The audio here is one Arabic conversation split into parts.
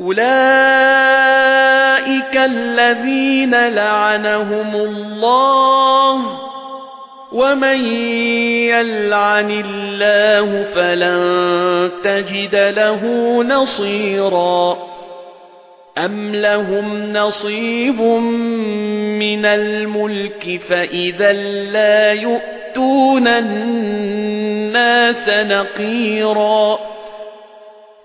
أُولَئِكَ الَّذِينَ لَعَنَهُمُ اللَّهُ وَمَن يَلْعَنِ اللَّهُ فَلَن تَجِدَ لَهُ نَصِيرًا أَمْ لَهُمْ نَصِيبٌ مِنَ الْمُلْكِ فَإِذًا لَّا يُؤْتُونَ النَّاسَ نَقِيرًا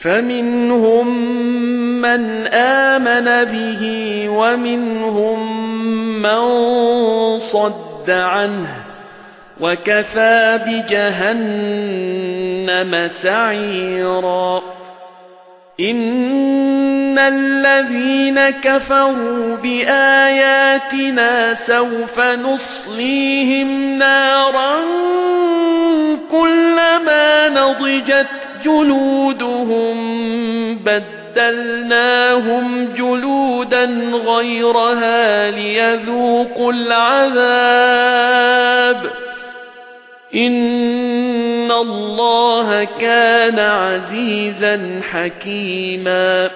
فَمِنْهُمْ مَنْ آمَنَ بِهِ وَمِنْهُمْ مَنْ صَدَّ عَنْهُ وَكَفَى بِجَهَنَّمَ سَعِيرًا. إِنَّ الَّذِينَ كَفَرُوا بِآيَاتِنَا سَوْفَ نُصْلِيهِمْ نَارًا كُلَّمَا نَضِجَتْ جُلُودُهُم بَدَّلْنَاهُمْ جُلُودًا غَيْرَهَا لِيَذُوقُوا الْعَذَابَ. إِنَّ اللَّهَ كَانَ عَزِيزًا حَكِيمًا.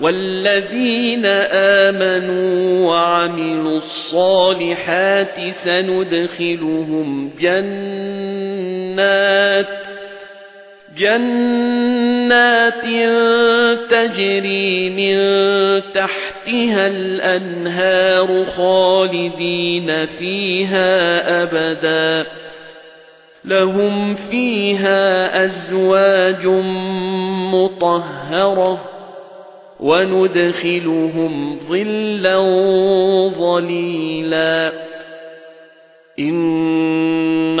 وَالَّذِينَ آمَنُوا وَعَمِلُوا الصَّالِحَاتِ سَنُدْخِلُهُمْ جَنَّاتٍ جَنَّاتٍ تَجْرِي مِن تَحْتِهَا الْأَنْهَارُ خَالِدِينَ فِيهَا أَبَدًا. لَهُمْ فِيهَا أَزْوَاجٌ مُطَهَّرَةٌ وَنُدْخِلُهُمْ ظِلًّا ظَلِيلًا. إِنَّ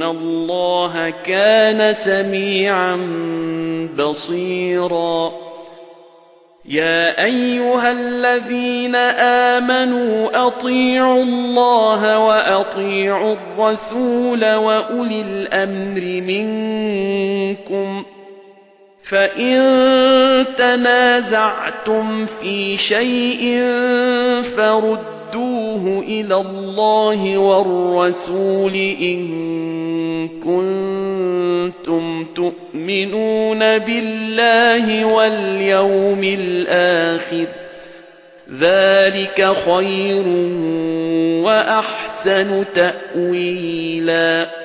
إِنَّ اللَّهَ كَانَ سَمِيعًا بَصِيرًا. يَا أَيُّهَا الَّذِينَ آمَنُوا أَطِيعُوا اللَّهَ وَأَطِيعُوا الرَّسُولَ وَأُولِي الْأَمْرِ مِنكُمْ فَإِن تَنَازَعْتُمْ فِي شَيْءٍ فَرُدُّوهُ إِلَى اللَّهِ وَالرَّسُولِ إِن كُنتُمْ تُؤْمِنُونَ بِاللَّهِ وَالْيَوْمِ الْآخِرِ ذَلِكَ خَيْرٌ وَأَحْسَنُ تَأْوِيلًا